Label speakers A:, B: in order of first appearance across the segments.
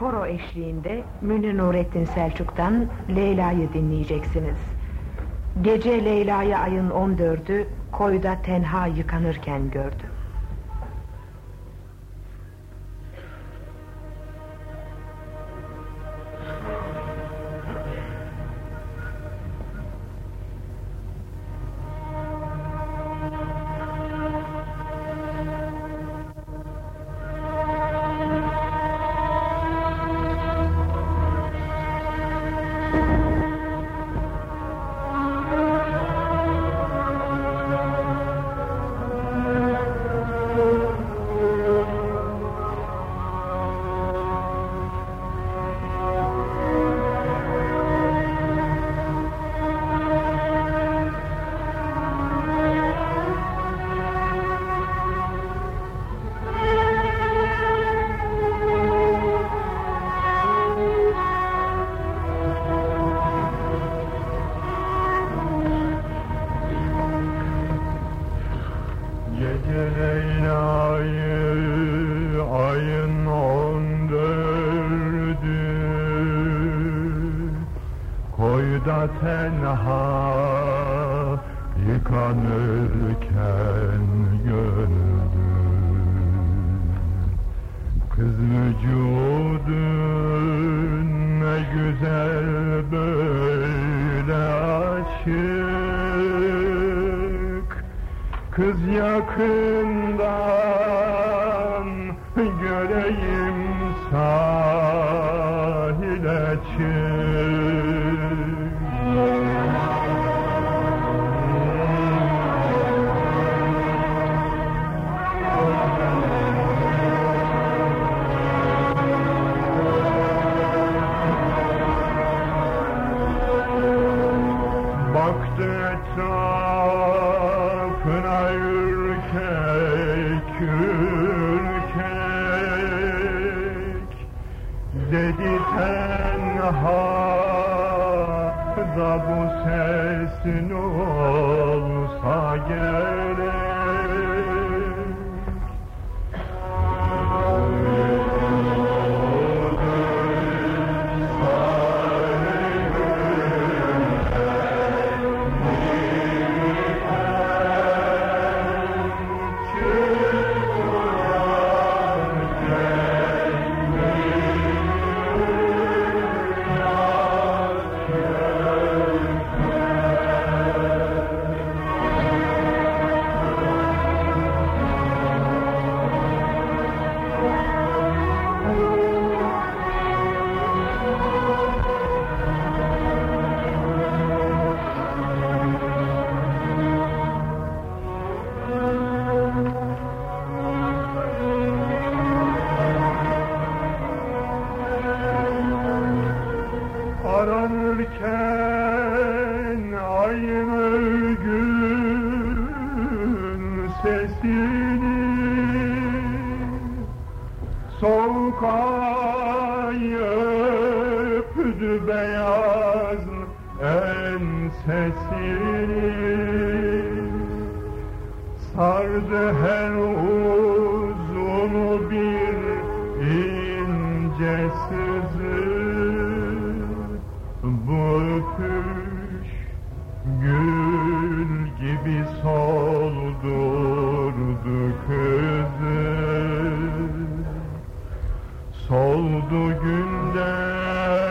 A: koro eşliğinde Münir Nurettin Selçuk'tan Leyla'yı dinleyeceksiniz. Gece Leyla'yı ayın 14'ü koyda tenha yıkanırken gördüm.
B: tenha yıkanırken gönlüm Kız vücudun ne güzel böyle açık Kız yakından göreyim sahile çık. bu sesin olsa gel. vardı her uzunu bir ince sızı gül gibi soldurdu kızı. Soldu günden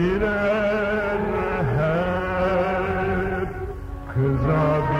B: birer hep kıza.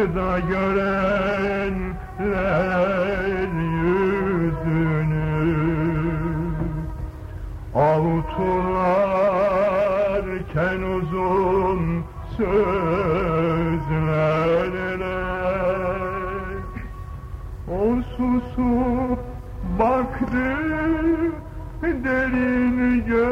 B: Yastıkta görenler yüzünü Avutularken uzun sözlerle O susup baktı derin gözlerle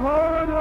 B: corridor!